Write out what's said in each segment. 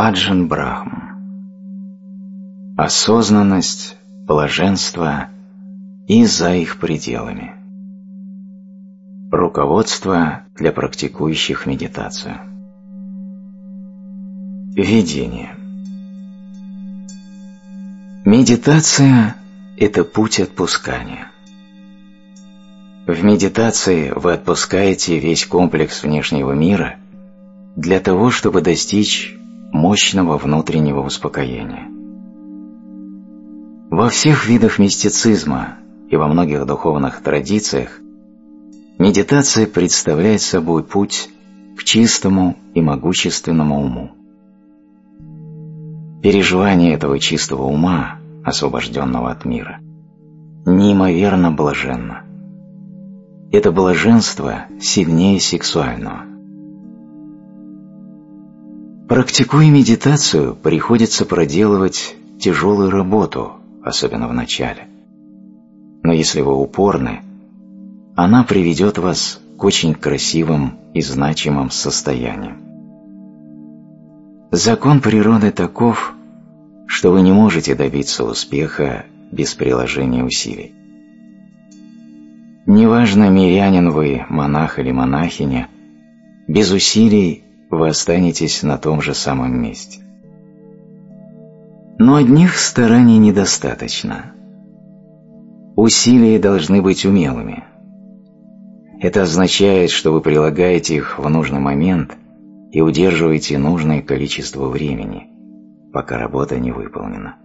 Аджан Брахм. Осознанность, блаженство и за их пределами. Руководство для практикующих медитацию. Видение. Медитация – это путь отпускания. В медитации вы отпускаете весь комплекс внешнего мира для того, чтобы достичь мощного внутреннего успокоения. Во всех видах мистицизма и во многих духовных традициях медитация представляет собой путь к чистому и могущественному уму. Переживание этого чистого ума, освобожденного от мира, неимоверно блаженно. Это блаженство сильнее сексуального. Практикуя медитацию, приходится проделывать тяжелую работу, особенно в начале. Но если вы упорны, она приведет вас к очень красивым и значимым состояниям. Закон природы таков, что вы не можете добиться успеха без приложения усилий. Неважно, мирянин вы, монах или монахиня, без усилий вы останетесь на том же самом месте. Но одних стараний недостаточно. Усилия должны быть умелыми. Это означает, что вы прилагаете их в нужный момент и удерживаете нужное количество времени, пока работа не выполнена.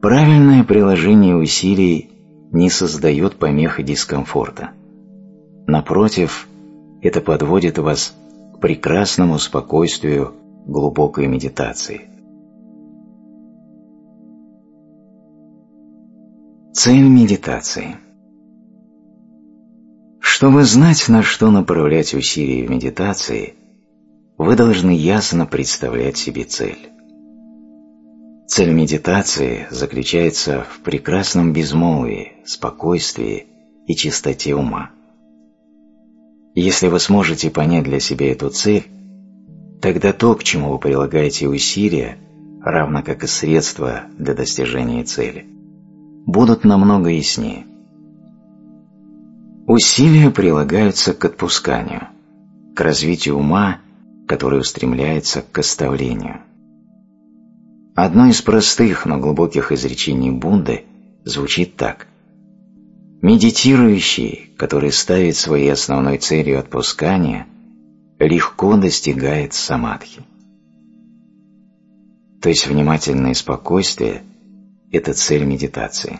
Правильное приложение усилий не создает помех и дискомфорта. Напротив, это подводит вас прекрасному спокойствию глубокой медитации – Цель медитации. Чтобы знать, на что направлять усилия в медитации, вы должны ясно представлять себе цель. Цель медитации заключается в прекрасном безмолвии, спокойствии и чистоте ума. Если вы сможете понять для себя эту цель, тогда то, к чему вы прилагаете усилия, равно как и средства для достижения цели, будут намного яснее. Усилия прилагаются к отпусканию, к развитию ума, который устремляется к оставлению. Одно из простых, но глубоких изречений Будды звучит так. Медитирующий, который ставит своей основной целью отпускания, легко достигает самадхи. То есть внимательное спокойствие – это цель медитации.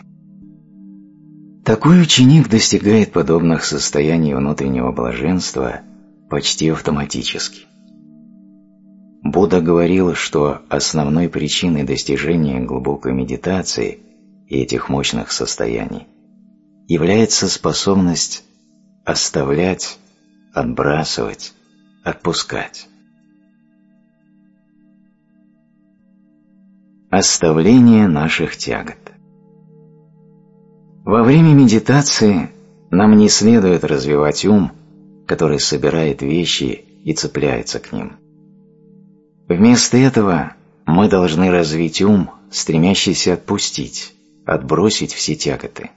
Такой ученик достигает подобных состояний внутреннего блаженства почти автоматически. Будда говорил, что основной причиной достижения глубокой медитации и этих мощных состояний является способность оставлять, отбрасывать, отпускать. Оставление наших тягот. Во время медитации нам не следует развивать ум, который собирает вещи и цепляется к ним. Вместо этого мы должны развить ум, стремящийся отпустить, отбросить все тяготы.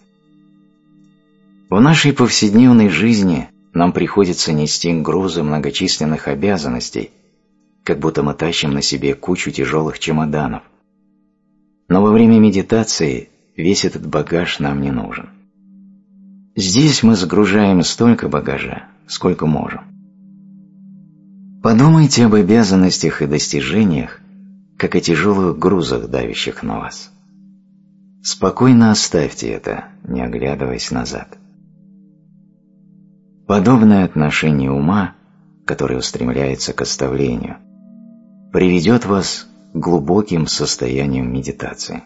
В нашей повседневной жизни нам приходится нести грузы многочисленных обязанностей, как будто мы тащим на себе кучу тяжелых чемоданов – но во время медитации весь этот багаж нам не нужен. Здесь мы загружаем столько багажа, сколько можем. Подумайте об обязанностях и достижениях, как о тяжелых грузах, давящих на вас. Спокойно оставьте это, не оглядываясь назад. Подобное отношение ума, которое устремляется к оставлению, приведет вас глубоким состоянием медитации.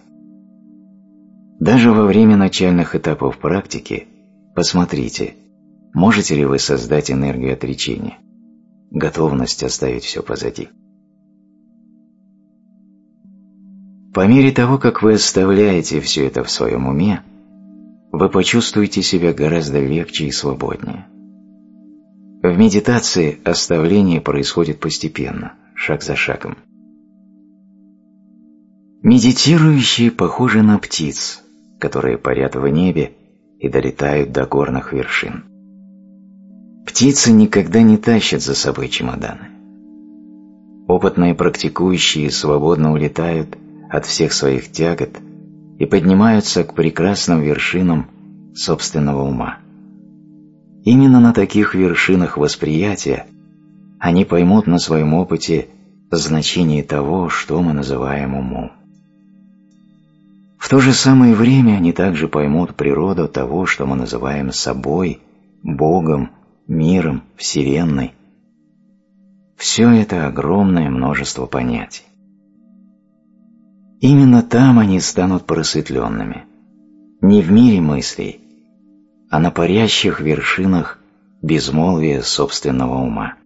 Даже во время начальных этапов практики посмотрите, можете ли вы создать энергию отречения, готовность оставить все позади. По мере того, как вы оставляете все это в своем уме, вы почувствуете себя гораздо легче и свободнее. В медитации оставление происходит постепенно, шаг за шагом. Медитирующие похожи на птиц, которые парят в небе и долетают до горных вершин. Птицы никогда не тащат за собой чемоданы. Опытные практикующие свободно улетают от всех своих тягот и поднимаются к прекрасным вершинам собственного ума. Именно на таких вершинах восприятия они поймут на своем опыте значение того, что мы называем умом. В то же самое время они также поймут природу того, что мы называем собой, Богом, миром, Вселенной. Все это огромное множество понятий. Именно там они станут просветленными. Не в мире мыслей, а на парящих вершинах безмолвия собственного ума.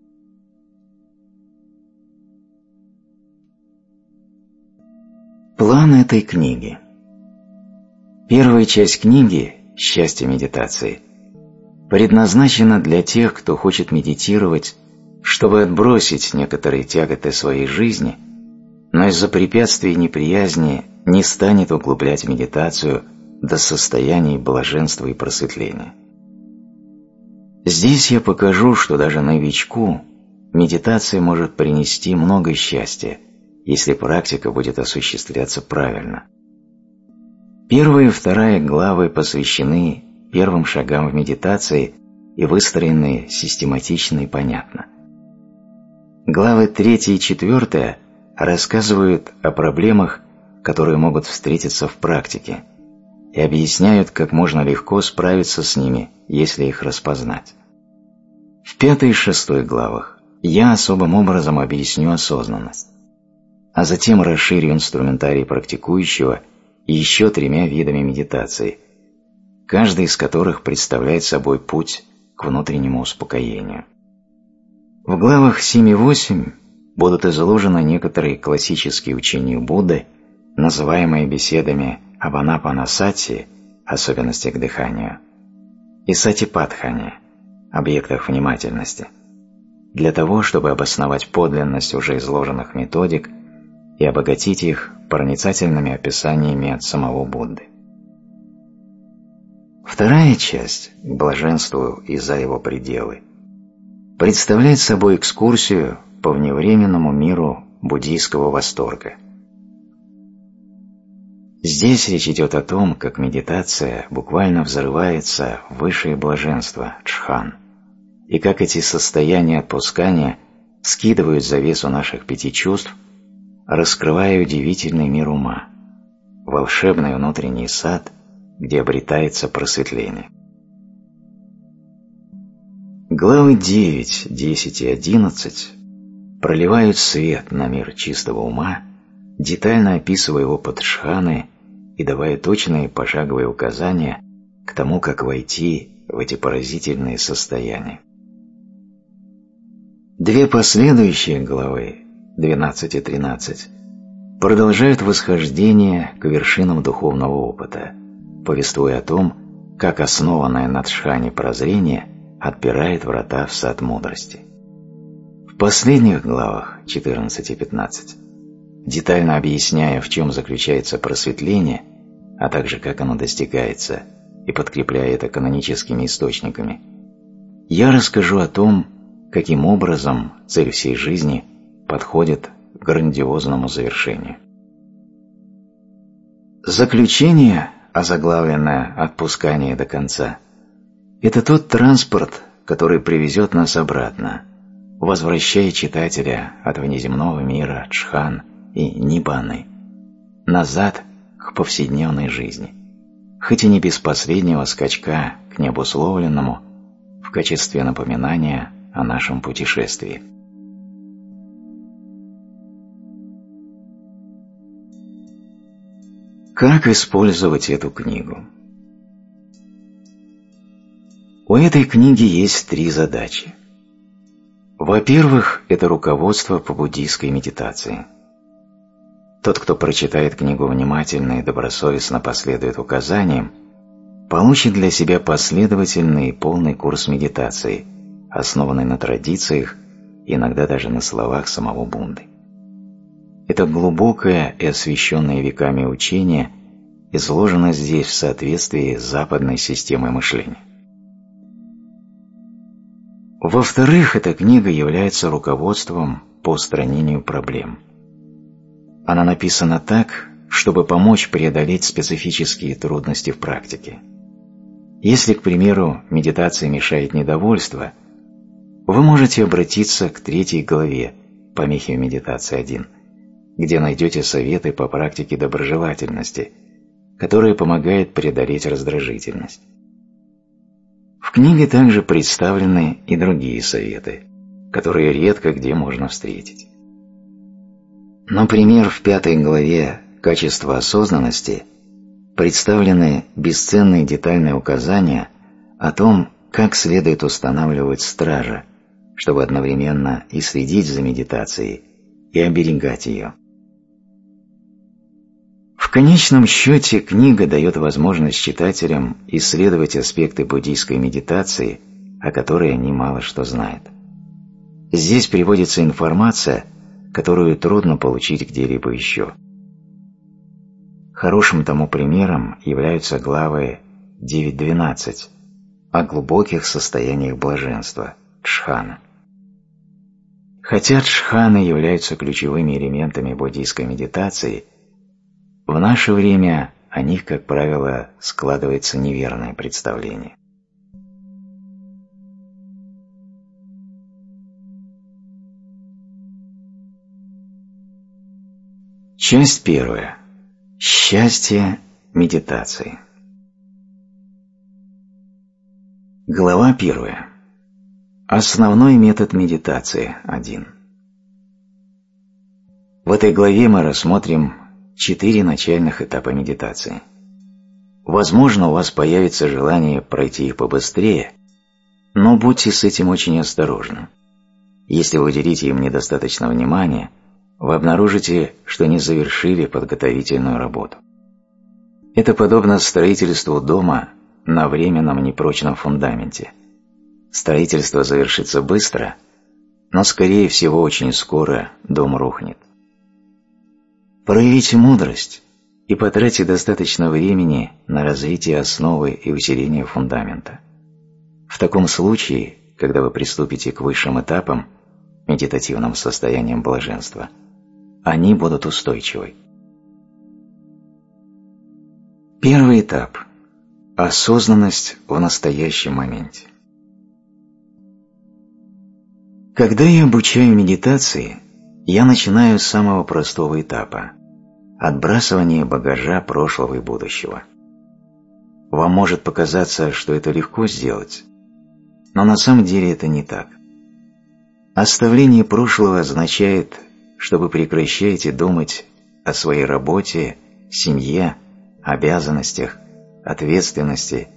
План этой книги Первая часть книги «Счастье медитации» предназначена для тех, кто хочет медитировать, чтобы отбросить некоторые тяготы своей жизни, но из-за препятствий и неприязни не станет углублять медитацию – до состояний блаженства и просветления. Здесь я покажу, что даже новичку медитация может принести много счастья, если практика будет осуществляться правильно. Первая и вторая главы посвящены первым шагам в медитации и выстроены систематично и понятно. Главы третья и четвертая рассказывают о проблемах, которые могут встретиться в практике – и объясняют, как можно легко справиться с ними, если их распознать. В пятой и шестой главах я особым образом объясню осознанность, а затем расширю инструментарий практикующего еще тремя видами медитации, каждый из которых представляет собой путь к внутреннему успокоению. В главах 7 и 8 будут изложены некоторые классические учения Будды, называемые беседами об анапанасати, особенностях дыхания, и сатипатхане, объектах внимательности, для того, чтобы обосновать подлинность уже изложенных методик и обогатить их проницательными описаниями от самого Будды. Вторая часть, к блаженству и за его пределы, представляет собой экскурсию по вневременному миру буддийского восторга – Здесь речь идет о том, как медитация буквально взрывается в высшее блаженство, чхан, и как эти состояния отпускания скидывают завесу наших пяти чувств, раскрывая удивительный мир ума, волшебный внутренний сад, где обретается просветление. Главы 9, 10 и 11 проливают свет на мир чистого ума, детально описывая под шханы и давая точные пошаговые указания к тому, как войти в эти поразительные состояния. Две последующие главы, 12 и 13, продолжают восхождение к вершинам духовного опыта, повествуя о том, как основанное на Тшхане прозрение отпирает врата в сад мудрости. В последних главах, 14 и 15, детально объясняя, в чем заключается просветление, а также как оно достигается, и подкрепляя это каноническими источниками, я расскажу о том, каким образом цель всей жизни подходит к грандиозному завершению. Заключение, озаглавленное «Отпускание до конца», это тот транспорт, который привезет нас обратно, возвращая читателя от внеземного мира Чхан – и Ниббаны, назад к повседневной жизни, хоть и не без последнего скачка к необусловленному в качестве напоминания о нашем путешествии. Как использовать эту книгу? У этой книги есть три задачи. Во-первых, это руководство по буддийской медитации – тот, кто прочитает книгу внимательно и добросовестно последует указаниям, получит для себя последовательный и полный курс медитации, основанный на традициях иногда даже на словах самого Бунды. Это глубокое и освященное веками учение изложено здесь в соответствии с западной системой мышления. Во-вторых, эта книга является руководством по устранению проблем. Она написана так, чтобы помочь преодолеть специфические трудности в практике. Если, к примеру, медитация мешает недовольство, вы можете обратиться к третьей главе «Помехи в медитации 1», где найдете советы по практике доброжелательности, которые помогают преодолеть раздражительность. В книге также представлены и другие советы, которые редко где можно встретить. Например, в пятой главе «Качество осознанности» представлены бесценные детальные указания о том, как следует устанавливать стража, чтобы одновременно и следить за медитацией, и оберегать ее. В конечном счете книга дает возможность читателям исследовать аспекты буддийской медитации, о которой они мало что знают. Здесь приводится информация, которую трудно получить где-либо еще. Хорошим тому примером являются главы 9-12 о глубоких состояниях блаженства, джхана. Хотя джханы являются ключевыми элементами буддийской медитации – в наше время о них, как правило, складывается неверное представление. Часть первая. Счастье медитации. Глава первая. Основной метод медитации один. В этой главе мы рассмотрим четыре начальных этапа медитации. Возможно, у вас появится желание пройти их побыстрее, но будьте с этим очень осторожны. Если вы уделите им недостаточно внимания, вы обнаружите, что не завершили подготовительную работу. Это подобно строительству дома на временном непрочном фундаменте. Строительство завершится быстро, но, скорее всего, очень скоро дом рухнет. Проявите мудрость и потратьте достаточно времени на развитие основы и усиление фундамента. В таком случае, когда вы приступите к высшим этапам, медитативным состояниям блаженства, они будут устойчивы. Первый этап – осознанность в настоящем моменте. Когда я обучаю медитации, я начинаю с самого простого этапа – отбрасывания багажа прошлого и будущего. Вам может показаться, что это легко сделать, но на самом деле это не так. Оставление прошлого означает, что вы прекращаете думать о своей работе, семье, обязанностях, ответственности,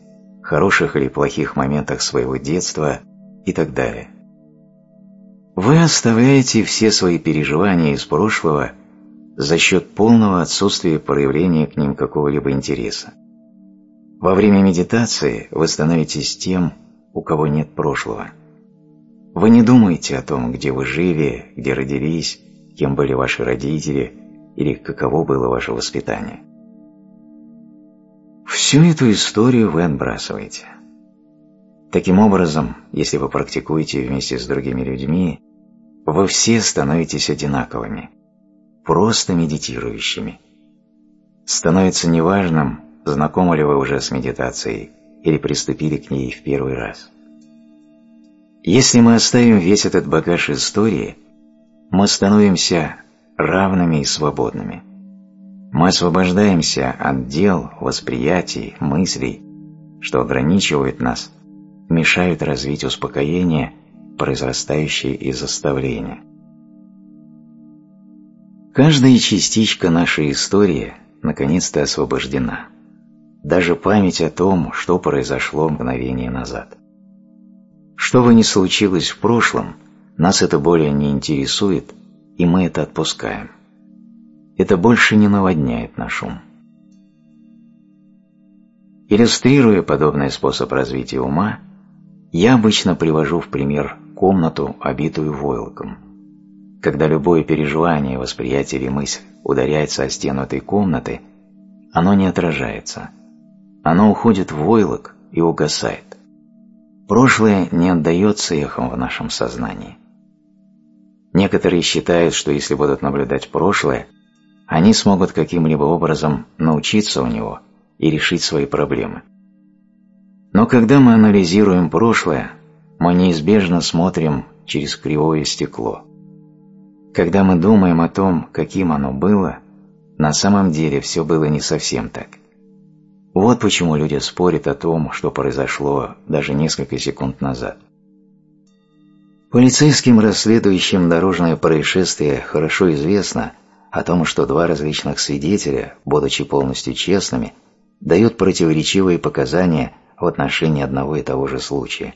хороших или плохих моментах своего детства и так далее. Вы оставляете все свои переживания из прошлого за счет полного отсутствия проявления к ним какого-либо интереса. Во время медитации вы становитесь тем, у кого нет прошлого. Вы не думаете о том, где вы жили, где родились, кем были ваши родители или каково было ваше воспитание. Всю эту историю вы отбрасываете. Таким образом, если вы практикуете вместе с другими людьми, вы все становитесь одинаковыми, просто медитирующими. Становится неважным, знакомы ли вы уже с медитацией или приступили к ней в первый раз. Если мы оставим весь этот багаж истории, мы становимся равными и свободными. Мы освобождаемся от дел, восприятий, мыслей, что ограничивают нас, мешают развить успокоение произрастающие из оставления. Каждая частичка нашей истории наконец-то освобождена. Даже память о том, что произошло мгновение назад. Что бы ни случилось в прошлом, нас это более не интересует, и мы это отпускаем. Это больше не наводняет наш ум. Иллюстрируя подобный способ развития ума, я обычно привожу в пример комнату, обитую войлоком. Когда любое переживание, восприятие или мысль ударяется о стену этой комнаты, оно не отражается. Оно уходит в войлок и угасает. Прошлое не отдается эхом в нашем сознании. Некоторые считают, что если будут наблюдать прошлое, они смогут каким-либо образом научиться у него и решить свои проблемы. Но когда мы анализируем прошлое, мы неизбежно смотрим через кривое стекло. Когда мы думаем о том, каким оно было, на самом деле все было не совсем так. Вот почему люди спорят о том, что произошло даже несколько секунд назад. Полицейским, расследующим дорожное происшествие, хорошо известно о том, что два различных свидетеля, будучи полностью честными, дают противоречивые показания в отношении одного и того же случая.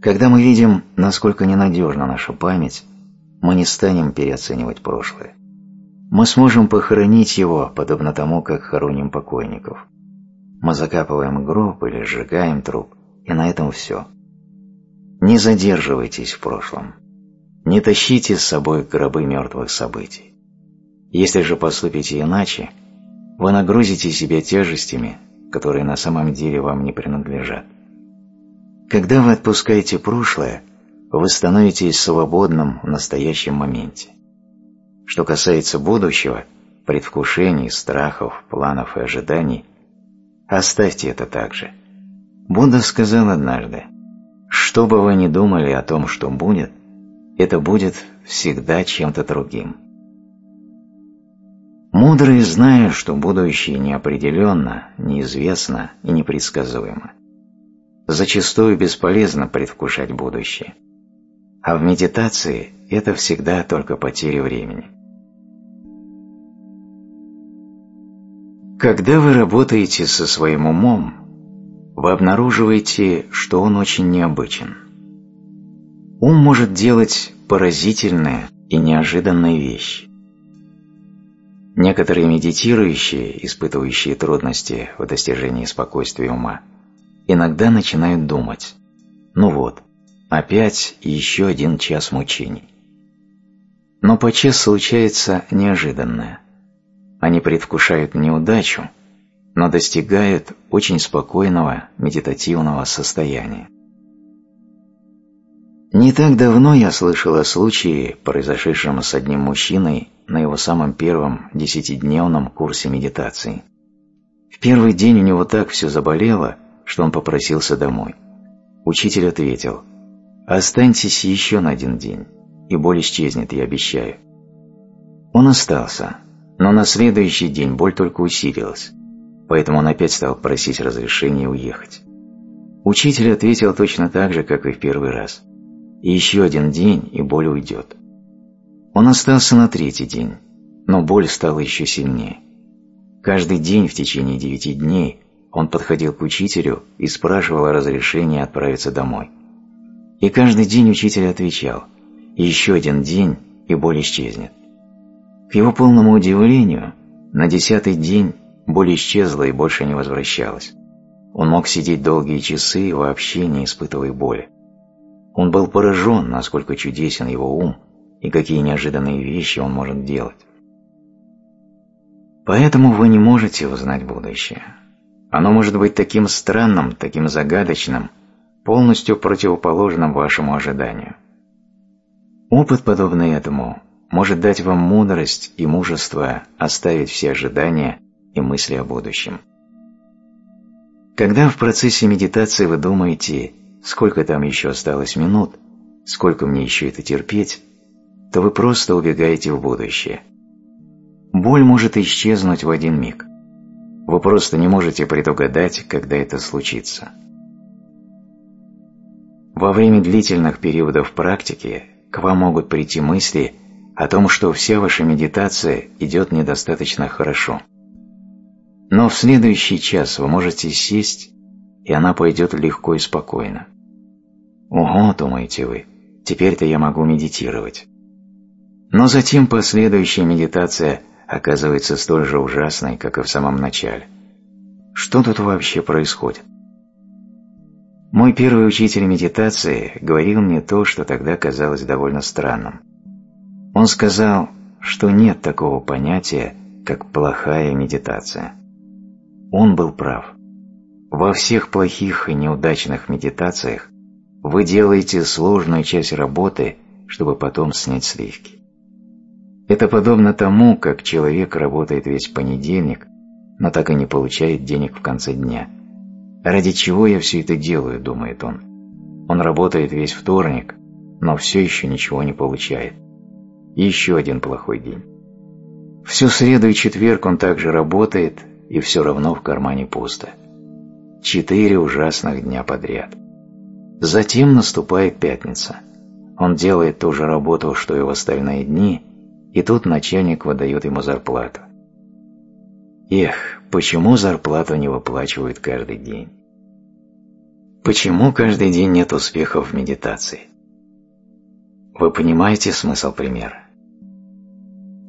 Когда мы видим, насколько ненадежна наша память, мы не станем переоценивать прошлое. Мы сможем похоронить его, подобно тому, как хороним покойников. Мы закапываем гроб или сжигаем труп, и на этом все. Не задерживайтесь в прошлом. Не тащите с собой гробы мертвых событий. Если же поступите иначе, вы нагрузите себя тяжестями, которые на самом деле вам не принадлежат. Когда вы отпускаете прошлое, вы становитесь свободным в настоящем моменте. Что касается будущего, предвкушений, страхов, планов и ожиданий, оставьте это так же. Будда сказал однажды, что бы вы ни думали о том, что будет, это будет всегда чем-то другим. Мудрые знают, что будущее неопределенно, неизвестно и непредсказуемо. Зачастую бесполезно предвкушать будущее. А в медитации это всегда только потеря времени. Когда вы работаете со своим умом, вы обнаруживаете, что он очень необычен. Ум может делать поразительные и неожиданные вещи. Некоторые медитирующие, испытывающие трудности в достижении спокойствия ума, иногда начинают думать «Ну вот, опять еще один час мучений». Но подчас случается неожиданное. Они предвкушают неудачу, но достигают очень спокойного медитативного состояния. Не так давно я слышал о случае, произошедшем с одним мужчиной на его самом первом десятидневном курсе медитации. В первый день у него так все заболело, что он попросился домой. Учитель ответил, «Останьтесь еще на один день, и боль исчезнет, я обещаю». Он остался, но на следующий день боль только усилилась, поэтому он опять стал просить разрешения уехать. Учитель ответил точно так же, как и в первый раз – и еще один день, и боль уйдет. Он остался на третий день, но боль стала еще сильнее. Каждый день в течение девяти дней он подходил к учителю и спрашивал о разрешении отправиться домой. И каждый день учитель отвечал «Еще один день, и боль исчезнет». К его полному удивлению, на десятый день боль исчезла и больше не возвращалась. Он мог сидеть долгие часы, вообще не испытывая боли. Он был поражен, насколько чудесен его ум и какие неожиданные вещи он может делать. Поэтому вы не можете узнать будущее. Оно может быть таким странным, таким загадочным, полностью противоположным вашему ожиданию. Опыт, подобный этому, может дать вам мудрость и мужество оставить все ожидания и мысли о будущем. Когда в процессе медитации вы думаете сколько там еще осталось минут, сколько мне еще это терпеть, то вы просто убегаете в будущее. Боль может исчезнуть в один миг. Вы просто не можете предугадать, когда это случится. Во время длительных периодов практики к вам могут прийти мысли о том, что вся ваша медитация идет недостаточно хорошо. Но в следующий час вы можете сесть, и она пойдет легко и спокойно. «Ого», — думаете вы, — «теперь-то я могу медитировать». Но затем последующая медитация оказывается столь же ужасной, как и в самом начале. Что тут вообще происходит? Мой первый учитель медитации говорил мне то, что тогда казалось довольно странным. Он сказал, что нет такого понятия, как плохая медитация. Он был прав. Во всех плохих и неудачных медитациях вы делаете сложную часть работы, чтобы потом снять сливки. Это подобно тому, как человек работает весь понедельник, но так и не получает денег в конце дня. Ради чего я все это делаю, думает он. Он работает весь вторник, но все еще ничего не получает. Еще один плохой день. Всю среду и четверг он также работает, и все равно в кармане пусто. Четыре ужасных дня подряд. Затем наступает пятница. Он делает ту же работу, что и в остальные дни, и тут начальник выдает ему зарплату. Эх, почему зарплату не выплачивают каждый день? Почему каждый день нет успехов в медитации? Вы понимаете смысл примера?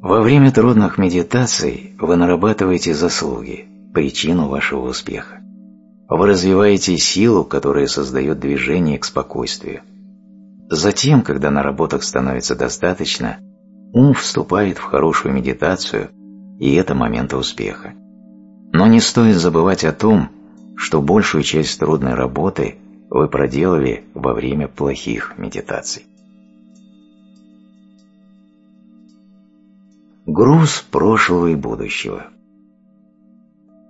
Во время трудных медитаций вы нарабатываете заслуги, причину вашего успеха. Вы развиваете силу, которая создает движение к спокойствию. Затем, когда наработок становится достаточно, ум вступает в хорошую медитацию, и это момент успеха. Но не стоит забывать о том, что большую часть трудной работы вы проделали во время плохих медитаций. Груз прошлого и будущего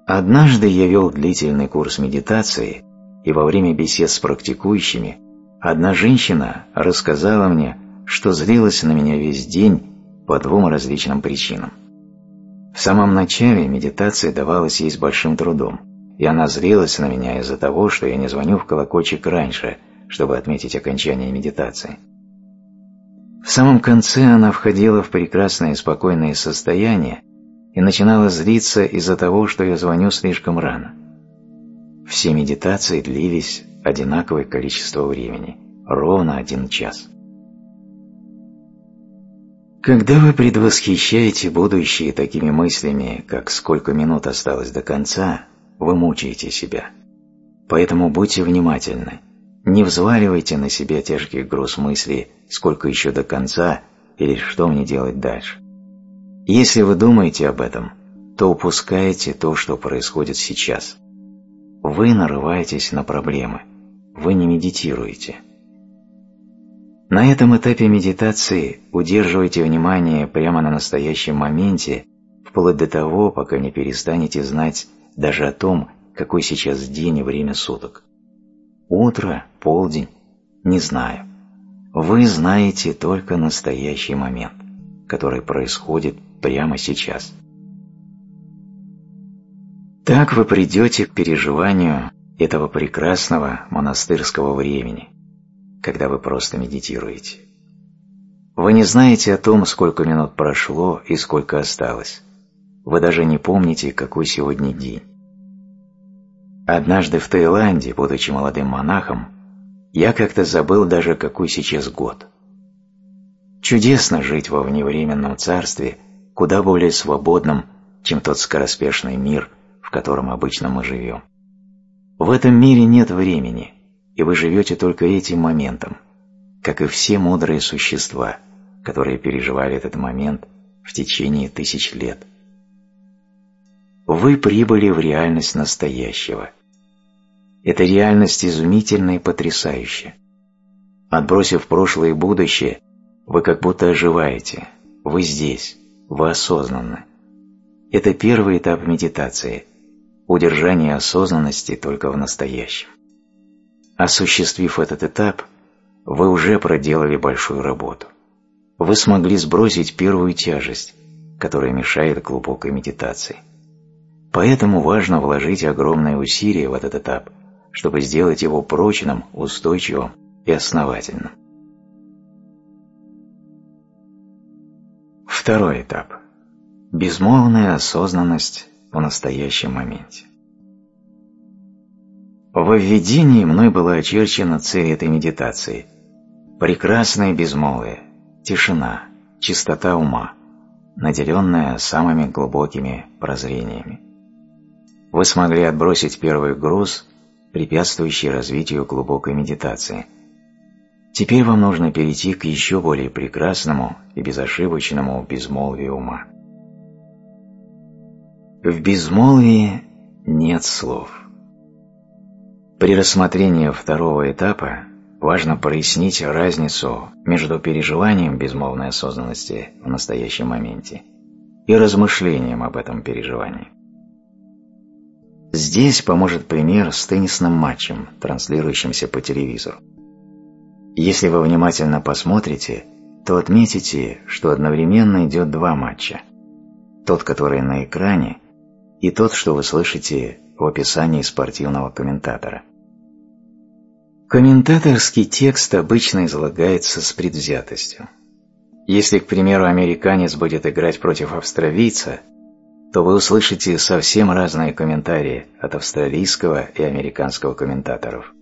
Однажды я вел длительный курс медитации, и во время бесед с практикующими одна женщина рассказала мне, что злилась на меня весь день по двум различным причинам. В самом начале медитация давалась ей с большим трудом, и она злилась на меня из-за того, что я не звоню в колокольчик раньше, чтобы отметить окончание медитации. В самом конце она входила в прекрасное и спокойное состояние и начинала злиться из-за того, что я звоню слишком рано. Все медитации длились одинаковое количество времени, ровно один час. Когда вы предвосхищаете будущее такими мыслями, как «сколько минут осталось до конца», вы мучаете себя. Поэтому будьте внимательны. Не взваливайте на себя тяжкий груз мысли «сколько еще до конца» или «что мне делать дальше». Если вы думаете об этом, то упускаете то, что происходит сейчас. Вы нарываетесь на проблемы, вы не медитируете – на этом этапе медитации удерживайте внимание прямо на настоящем моменте, вплоть до того, пока не перестанете знать даже о том, какой сейчас день и время суток. Утро, полдень, не знаю. Вы знаете только настоящий момент, который происходит прямо сейчас. Так вы придете к переживанию этого прекрасного монастырского времени, когда вы просто медитируете. Вы не знаете о том, сколько минут прошло и сколько осталось. Вы даже не помните, какой сегодня день. Однажды в Таиланде, будучи молодым монахом, я как-то забыл даже, какой сейчас год. Чудесно жить во вневременном царстве, куда более свободном, чем тот скороспешный мир, в котором обычно мы живем. В этом мире нет времени, и вы живете только этим моментом, как и все мудрые существа, которые переживали этот момент в течение тысяч лет. Вы прибыли в реальность настоящего. Эта реальность изумительна и потрясающая. Отбросив прошлое и будущее, вы как будто оживаете, вы здесь, вы осознанны. Это первый этап медитации – удержание осознанности только в настоящем. Осуществив этот этап, вы уже проделали большую работу. Вы смогли сбросить первую тяжесть, которая мешает глубокой медитации. Поэтому важно вложить огромные усилия в этот этап, чтобы сделать его прочным, устойчивым и основательным. Второй этап. Безмолвная осознанность в настоящем моменте. Во введении мной была очерчена цель этой медитации. Прекрасное безмолвие, тишина, чистота ума, наделенная самыми глубокими прозрениями. Вы смогли отбросить первый груз препятствующий развитию глубокой медитации. Теперь вам нужно перейти к еще более прекрасному и безошибочному безмолвию ума. В безмолвии нет слов. При рассмотрении второго этапа важно прояснить разницу между переживанием безмолвной осознанности в настоящем моменте и размышлением об этом переживании. Здесь поможет пример с теннисным матчем, транслирующимся по телевизору. Если вы внимательно посмотрите, то отметите, что одновременно идет два матча. Тот, который на экране, и тот, что вы слышите в описании спортивного комментатора. Комментаторский текст обычно излагается с предвзятостью. Если, к примеру, американец будет играть против австралийца, то вы услышите совсем разные комментарии от австралийского и американского комментаторов.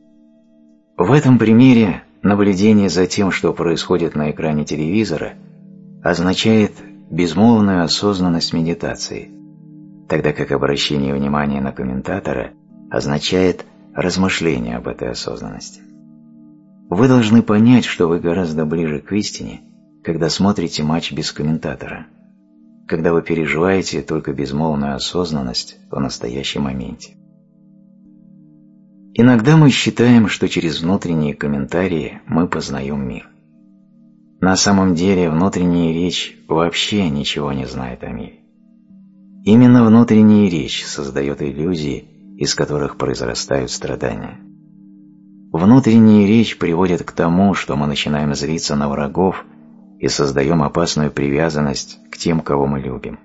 В этом примере наблюдение за тем, что происходит на экране телевизора, означает безмолвную осознанность медитации – тогда как обращение внимания на комментатора означает размышление об этой осознанности. Вы должны понять, что вы гораздо ближе к истине, когда смотрите матч без комментатора, когда вы переживаете только безмолвную осознанность в настоящем моменте. Иногда мы считаем, что через внутренние комментарии мы познаем мир. На самом деле внутренняя речь вообще ничего не знает о мире. Именно внутренняя речь создает иллюзии, из которых произрастают страдания. Внутренняя речь приводит к тому, что мы начинаем злиться на врагов и создаем опасную привязанность к тем, кого мы любим.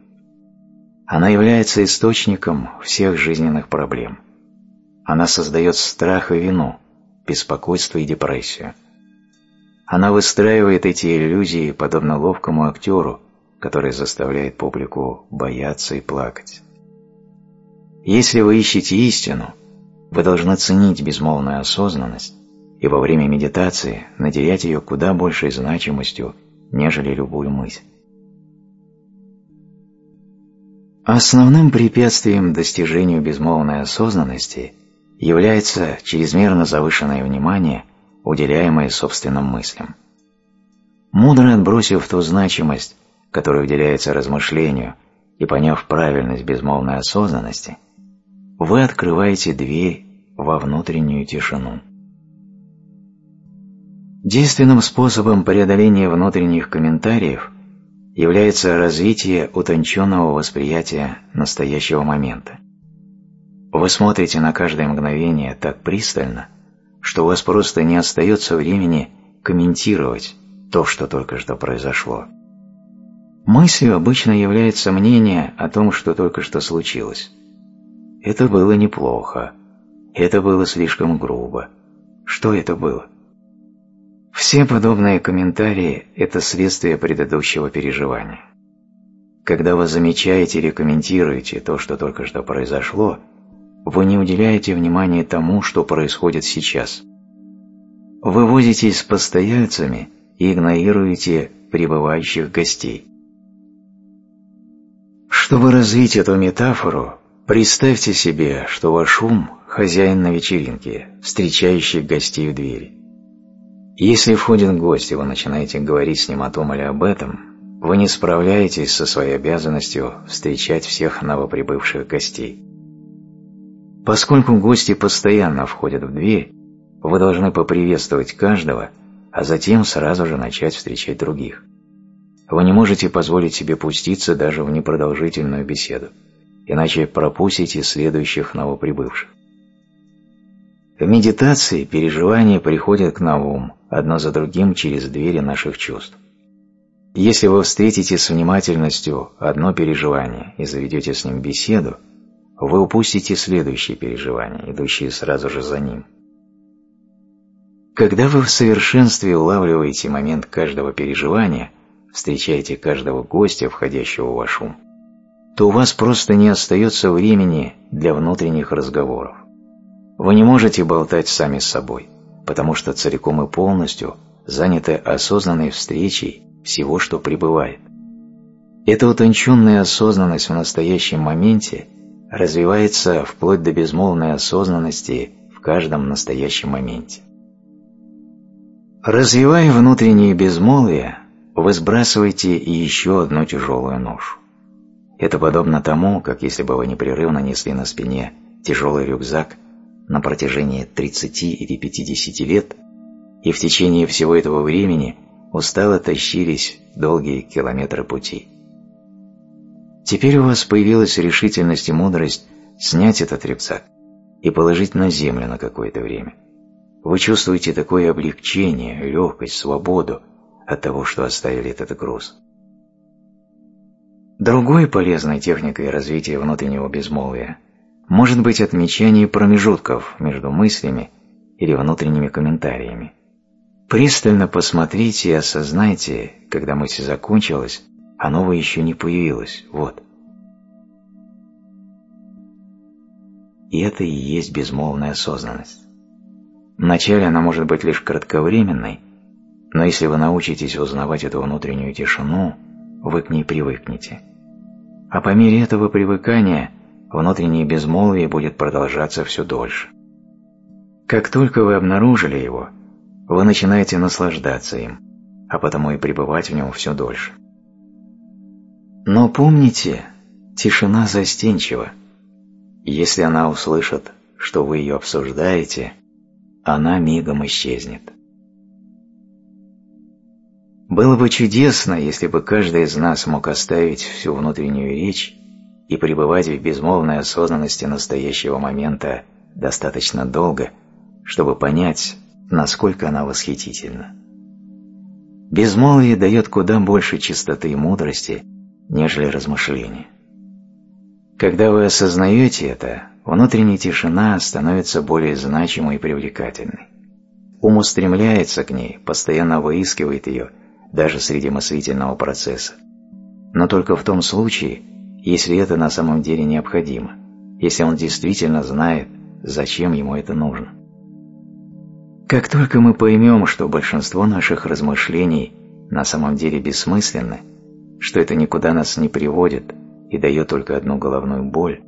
Она является источником всех жизненных проблем. Она создает страх и вину, беспокойство и депрессию. Она выстраивает эти иллюзии подобно ловкому актеру, который заставляет публику бояться и плакать. Если вы ищете истину, вы должны ценить безмолвную осознанность и во время медитации наделять ее куда большей значимостью, нежели любую мысль. Основным препятствием достижению безмолвной осознанности является чрезмерно завышенное внимание, уделяемое собственным мыслям. Мудро отбросив ту значимость, который уделяется размышлению, и поняв правильность безмолвной осознанности, вы открываете дверь во внутреннюю тишину. Действенным способом преодоления внутренних комментариев является развитие утонченного восприятия настоящего момента. Вы смотрите на каждое мгновение так пристально, что у вас просто не остается времени комментировать то, что только что произошло. Мыслью обычно является мнение о том, что только что случилось. Это было неплохо. Это было слишком грубо. Что это было? Все подобные комментарии – это следствие предыдущего переживания. Когда вы замечаете или комментируете то, что только что произошло, вы не уделяете внимания тому, что происходит сейчас. Вы возитесь с постояльцами и игнорируете прибывающих гостей. Чтобы развить эту метафору, представьте себе, что ваш ум – хозяин на вечеринке, встречающий гостей в двери. Если входит гость, и вы начинаете говорить с ним о том или об этом, вы не справляетесь со своей обязанностью встречать всех новоприбывших гостей. Поскольку гости постоянно входят в дверь, вы должны поприветствовать каждого, а затем сразу же начать встречать других. Вы не можете позволить себе пуститься даже в непродолжительную беседу, иначе пропустите следующих новоприбывших. В медитации переживания приходят к нам ум, одно за другим через двери наших чувств. Если вы встретите с внимательностью одно переживание и заведете с ним беседу, вы упустите следующие переживания, идущие сразу же за ним. Когда вы в совершенстве улавливаете момент каждого переживания, встречаете каждого гостя, входящего в ваш ум, то у вас просто не остается времени для внутренних разговоров. Вы не можете болтать сами с собой, потому что целиком и полностью заняты осознанной встречей всего, что пребывает. Эта утонченная осознанность в настоящем моменте развивается вплоть до безмолвной осознанности в каждом настоящем моменте. Развивая внутреннее безмолвие, вы сбрасываете и еще одну тяжелую ношу. Это подобно тому, как если бы вы непрерывно несли на спине тяжелый рюкзак на протяжении 30 или 50 лет, и в течение всего этого времени устало тащились долгие километры пути. Теперь у вас появилась решительность и мудрость снять этот рюкзак и положить на землю на какое-то время. Вы чувствуете такое облегчение, легкость, свободу от того, что оставили этот груз. Другой полезной техникой развития внутреннего безмолвия может быть отмечание промежутков между мыслями или внутренними комментариями. Пристально посмотрите и осознайте, когда мысль закончилась, а новая еще не появилась. Вот. И это и есть безмолвная осознанность. Вначале она может быть лишь кратковременной, но если вы научитесь узнавать эту внутреннюю тишину, вы к ней привыкнете. А по мере этого привыкания внутреннее безмолвие будет продолжаться все дольше. Как только вы обнаружили его, вы начинаете наслаждаться им, а потому и пребывать в нем все дольше. Но помните, тишина застенчива. Если она услышит, что вы ее обсуждаете, она мигом исчезнет. Было бы чудесно, если бы каждый из нас мог оставить всю внутреннюю речь и пребывать в безмолвной осознанности настоящего момента достаточно долго, чтобы понять, насколько она восхитительна. Безмолвие дает куда больше чистоты и мудрости, нежели размышления. Когда вы осознаете это, внутренняя тишина становится более значимой и привлекательной. Ум устремляется к ней, постоянно выискивает ее, даже среди мыслительного процесса. Но только в том случае, если это на самом деле необходимо, если он действительно знает, зачем ему это нужно. Как только мы поймем, что большинство наших размышлений на самом деле бессмысленны, что это никуда нас не приводит и дает только одну головную боль,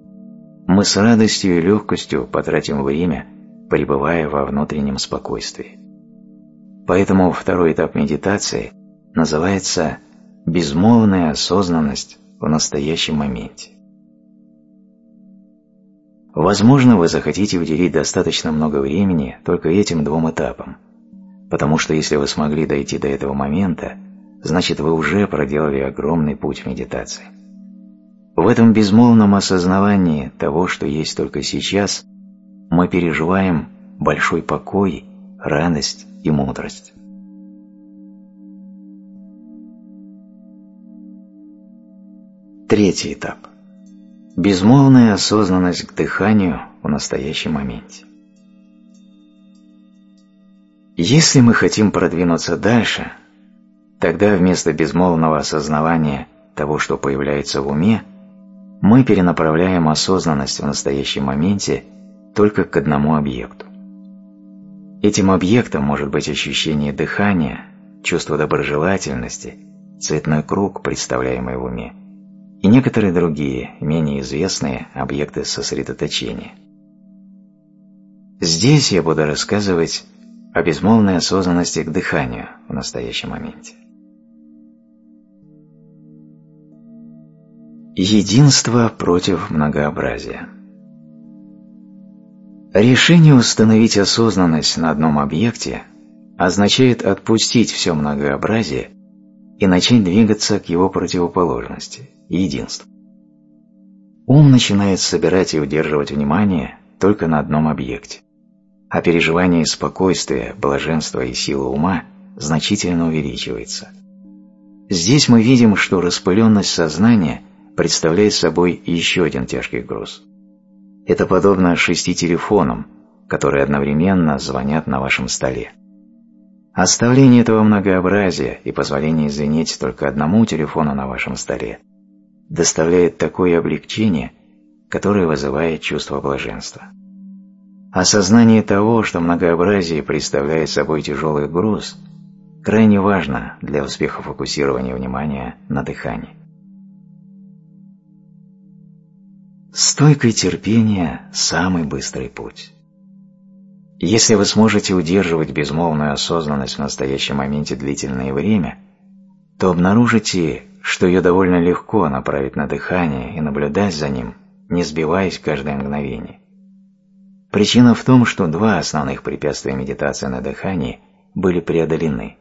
мы с радостью и легкостью потратим время, пребывая во внутреннем спокойствии. Поэтому второй этап медитации называется «безмолвная осознанность в настоящем моменте». Возможно, вы захотите уделить достаточно много времени только этим двум этапам, потому что если вы смогли дойти до этого момента, значит вы уже проделали огромный путь в медитации. В этом безмолвном осознавании того, что есть только сейчас, мы переживаем большой покой, радость и мудрость. Третий этап. Безмолвная осознанность к дыханию в настоящем моменте. Если мы хотим продвинуться дальше, тогда вместо безмолвного осознавания того, что появляется в уме, мы перенаправляем осознанность в настоящем моменте только к одному объекту. Этим объектом может быть ощущение дыхания, чувство доброжелательности, цветной круг, представляемый в уме, и некоторые другие, менее известные объекты сосредоточения. Здесь я буду рассказывать о безмолвной осознанности к дыханию в настоящем моменте. Единство против многообразия Решение установить осознанность на одном объекте означает отпустить все многообразие и начать двигаться к его противоположности – единству. Ум начинает собирать и удерживать внимание только на одном объекте, а переживание спокойствия, блаженства и силы ума значительно увеличивается. Здесь мы видим, что распыленность сознания представляет собой еще один тяжкий груз. Это подобно шести телефонам, которые одновременно звонят на вашем столе. Оставление этого многообразия и позволение звенеть только одному телефону на вашем столе доставляет такое облегчение, которое вызывает чувство блаженства. Осознание того, что многообразие представляет собой тяжелый груз, крайне важно для успеха фокусирования внимания на дыхании. Стойкое терпение – самый быстрый путь. Если вы сможете удерживать безмолвную осознанность в настоящем моменте длительное время, то обнаружите, что ее довольно легко направить на дыхание и наблюдать за ним, не сбиваясь каждое мгновение. Причина в том, что два основных препятствия медитации на дыхании были преодолены.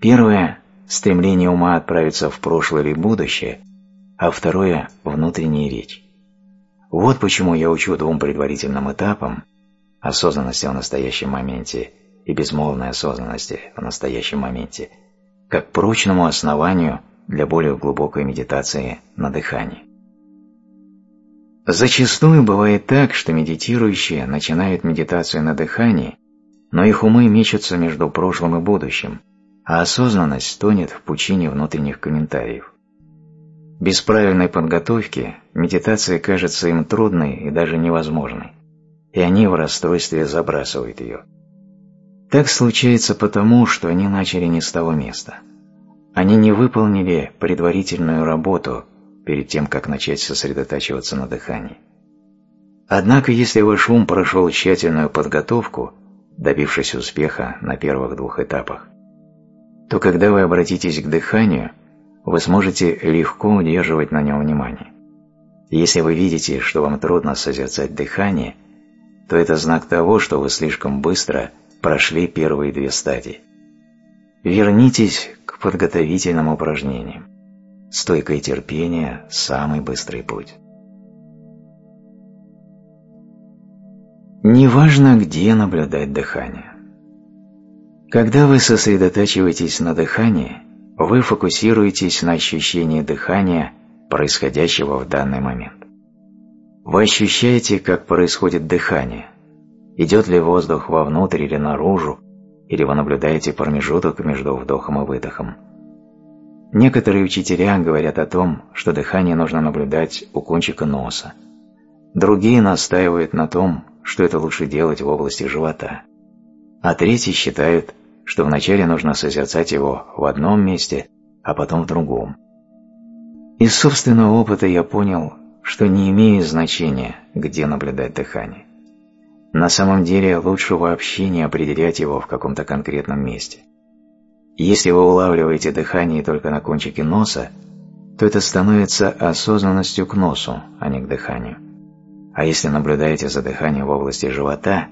Первое – стремление ума отправиться в прошлое или будущее, а второе – внутренняя речь. Вот почему я учу двум предварительным этапам – осознанности в настоящем моменте и безмолвной осознанности в настоящем моменте, как прочному основанию для более глубокой медитации на дыхании. Зачастую бывает так, что медитирующие начинают медитацию на дыхании, но их умы мечутся между прошлым и будущим, а осознанность тонет в пучине внутренних комментариев. Без правильной подготовки медитация кажется им трудной и даже невозможной и они в расстройстве забрасывают ее. Так случается потому, что они начали не с того места. Они не выполнили предварительную работу перед тем, как начать сосредотачиваться на дыхании. Однако, если ваш ум прошел тщательную подготовку, добившись успеха на первых двух этапах, то когда вы обратитесь к дыханию, вы сможете легко удерживать на нем внимание. Если вы видите, что вам трудно созерцать дыхание – то это знак того, что вы слишком быстро прошли первые две стадии. Вернитесь к подготовительным упражнениям. Стойкое терпение – самый быстрый путь. Неважно, где наблюдать дыхание. Когда вы сосредотачиваетесь на дыхании, вы фокусируетесь на ощущении дыхания, происходящего в данный момент. Вы ощущаете, как происходит дыхание. Идет ли воздух вовнутрь или наружу, или вы наблюдаете промежуток между вдохом и выдохом. Некоторые учителя говорят о том, что дыхание нужно наблюдать у кончика носа. Другие настаивают на том, что это лучше делать в области живота. А третьи считают, что вначале нужно созерцать его в одном месте, а потом в другом. Из собственного опыта я понял, что не имеет значения, где наблюдать дыхание. На самом деле лучше вообще не определять его в каком-то конкретном месте. Если вы улавливаете дыхание только на кончике носа, то это становится осознанностью к носу, а не к дыханию. А если наблюдаете за дыханием в области живота,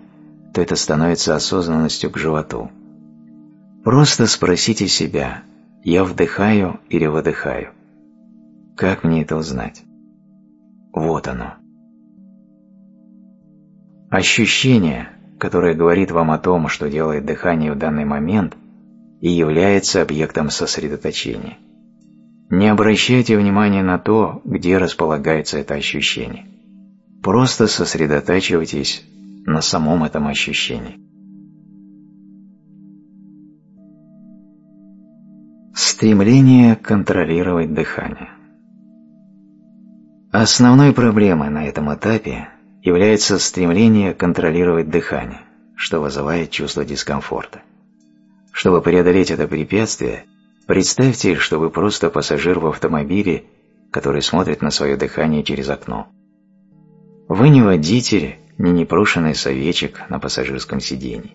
то это становится осознанностью к животу. Просто спросите себя, я вдыхаю или выдыхаю? Как мне это узнать? Вот оно. Ощущение, которое говорит вам о том, что делает дыхание в данный момент, и является объектом сосредоточения. Не обращайте внимания на то, где располагается это ощущение. Просто сосредотачивайтесь на самом этом ощущении. Стремление контролировать дыхание – Основной проблемой на этом этапе является стремление контролировать дыхание, что вызывает чувство дискомфорта. Чтобы преодолеть это препятствие, представьте, что вы просто пассажир в автомобиле, который смотрит на свое дыхание через окно. Вы не водитель, не непрошенный советчик на пассажирском сиденье.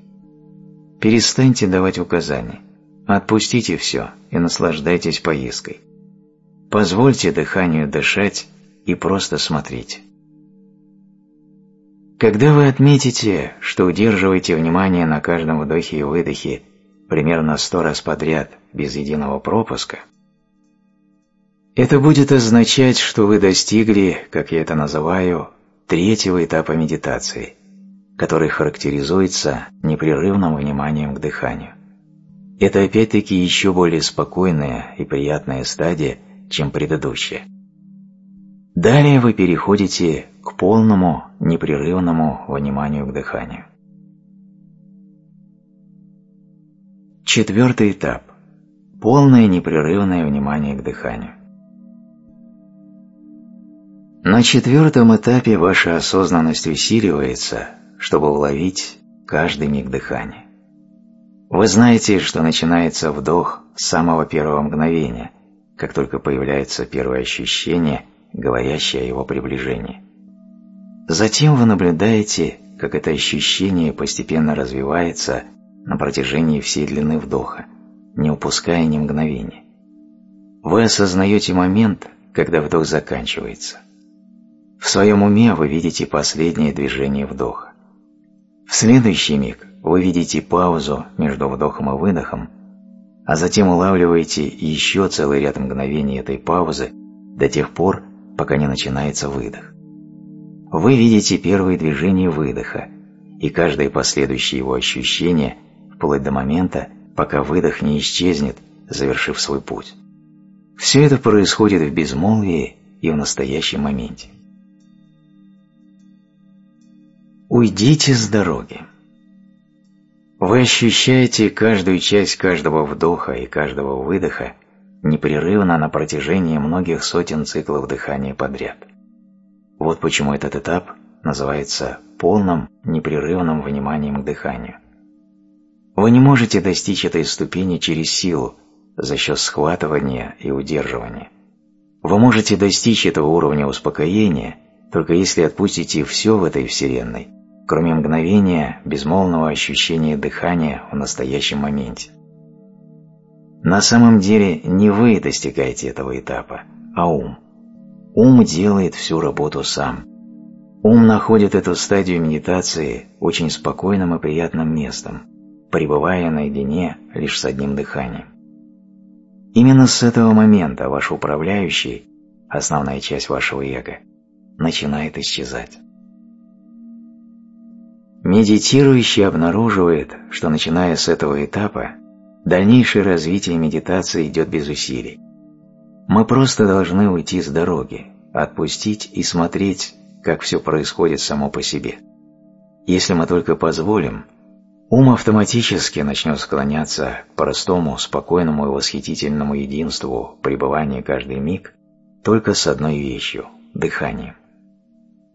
Перестаньте давать указания, отпустите все и наслаждайтесь поездкой. Позвольте дыханию дышать и просто смотрите. Когда вы отметите, что удерживаете внимание на каждом вдохе и выдохе примерно сто раз подряд без единого пропуска, это будет означать, что вы достигли, как я это называю, третьего этапа медитации, который характеризуется непрерывным вниманием к дыханию. Это опять-таки еще более спокойная и приятная стадия, чем предыдущая. Далее вы переходите к полному, непрерывному вниманию к дыханию. Четвертый этап. Полное непрерывное внимание к дыханию. На четвертом этапе ваша осознанность усиливается, чтобы уловить каждый миг дыхания. Вы знаете, что начинается вдох с самого первого мгновения, как только появляется первое ощущение – говорящее о его приближении. Затем вы наблюдаете, как это ощущение постепенно развивается на протяжении всей длины вдоха, не упуская ни мгновения. Вы осознаете момент, когда вдох заканчивается. В своем уме вы видите последнее движение вдоха. В следующий миг вы видите паузу между вдохом и выдохом, а затем улавливаете еще целый ряд мгновений этой паузы до тех пор, пока не начинается выдох. Вы видите первые движения выдоха и каждое последующее его ощущение вплоть до момента, пока выдох не исчезнет, завершив свой путь. Все это происходит в безмолвии и в настоящем моменте. Уйдите с дороги. Вы ощущаете каждую часть каждого вдоха и каждого выдоха непрерывно на протяжении многих сотен циклов дыхания подряд. Вот почему этот этап называется полным непрерывным вниманием к дыханию. Вы не можете достичь этой ступени через силу, за счет схватывания и удерживания. Вы можете достичь этого уровня успокоения, только если отпустите все в этой вселенной кроме мгновения безмолвного ощущения дыхания в настоящем моменте. На самом деле не вы достигаете этого этапа, а ум. Ум делает всю работу сам. Ум находит эту стадию медитации очень спокойным и приятным местом, пребывая наедине лишь с одним дыханием. Именно с этого момента ваш управляющий, основная часть вашего эго, начинает исчезать. Медитирующий обнаруживает, что начиная с этого этапа, дальнейшее развитие медитации идет без усилий. Мы просто должны уйти с дороги, отпустить и смотреть, как все происходит само по себе. Если мы только позволим, ум автоматически начнет склоняться к простому, спокойному и восхитительному единству пребывания каждый миг только с одной вещью – дыханием.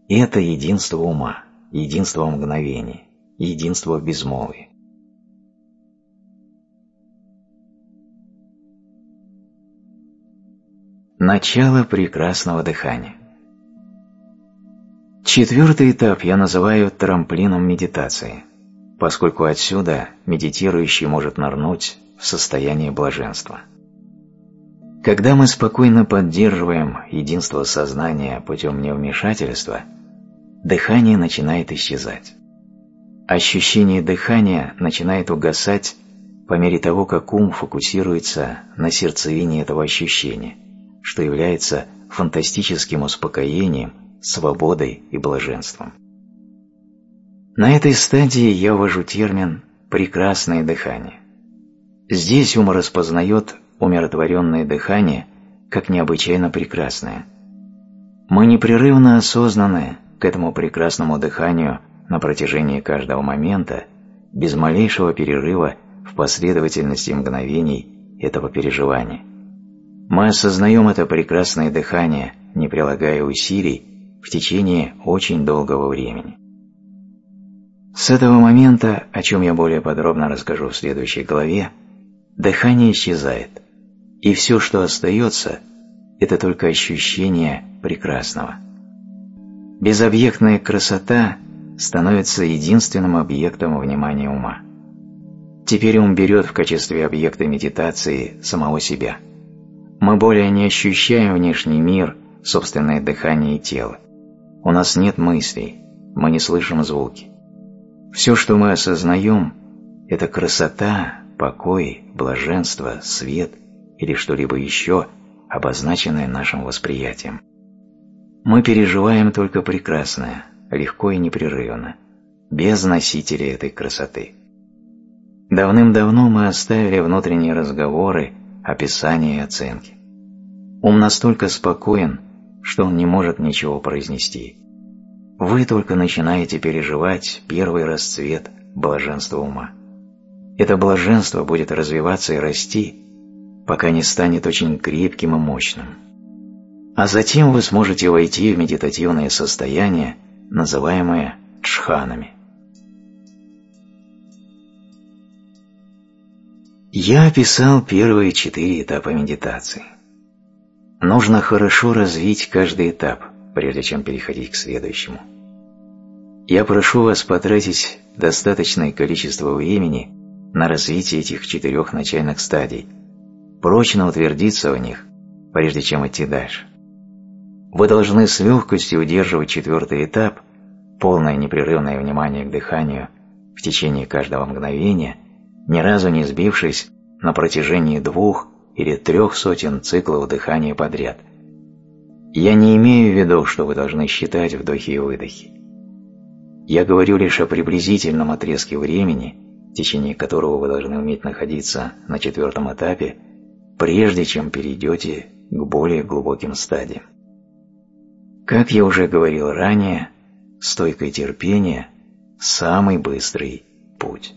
И это единство ума единство в мгновении, единство в Начало прекрасного дыхания. Четвертый этап я называю трамплином медитации, поскольку отсюда медитирующий может нырнуть в состояние блаженства. Когда мы спокойно поддерживаем единство сознания путем невмешательства – дыхание начинает исчезать. Ощущение дыхания начинает угасать по мере того, как ум фокусируется на сердцевине этого ощущения, что является фантастическим успокоением, свободой и блаженством. На этой стадии я ввожу термин «прекрасное дыхание». Здесь ум распознает умиротворенное дыхание как необычайно прекрасное. Мы непрерывно осознаны к этому прекрасному дыханию на протяжении каждого момента, без малейшего перерыва в последовательности мгновений этого переживания. Мы осознаем это прекрасное дыхание, не прилагая усилий, в течение очень долгого времени. С этого момента, о чем я более подробно расскажу в следующей главе, дыхание исчезает, и все, что остается, это только ощущение прекрасного. Безобъектная красота становится единственным объектом внимания ума. Теперь ум берет в качестве объекта медитации самого себя. Мы более не ощущаем внешний мир, собственное дыхание и тело. У нас нет мыслей, мы не слышим звуки. Все, что мы осознаем, это красота, покой, блаженство, свет или что-либо еще, обозначенное нашим восприятием. Мы переживаем только прекрасное, легко и непрерывно, без носителей этой красоты. Давным-давно мы оставили внутренние разговоры, описания и оценки. Ум настолько спокоен, что он не может ничего произнести. Вы только начинаете переживать первый расцвет блаженства ума. Это блаженство будет развиваться и расти, пока не станет очень крепким и мощным а затем вы сможете войти в медитативное состояние, называемое джханами. Я описал первые четыре этапа медитации. Нужно хорошо развить каждый этап, прежде чем переходить к следующему. Я прошу вас потратить достаточное количество времени на развитие этих четырех начальных стадий, прочно утвердиться в них, прежде чем идти дальше. Вы должны с легкостью удерживать четвертый этап, полное непрерывное внимание к дыханию в течение каждого мгновения, ни разу не сбившись на протяжении двух или трех сотен циклов дыхания подряд. Я не имею в виду, что вы должны считать вдохи и выдохи. Я говорю лишь о приблизительном отрезке времени, в течение которого вы должны уметь находиться на четвертом этапе, прежде чем перейдете к более глубоким стадиям. Как я уже говорил ранее, стойкое терпение – самый быстрый путь.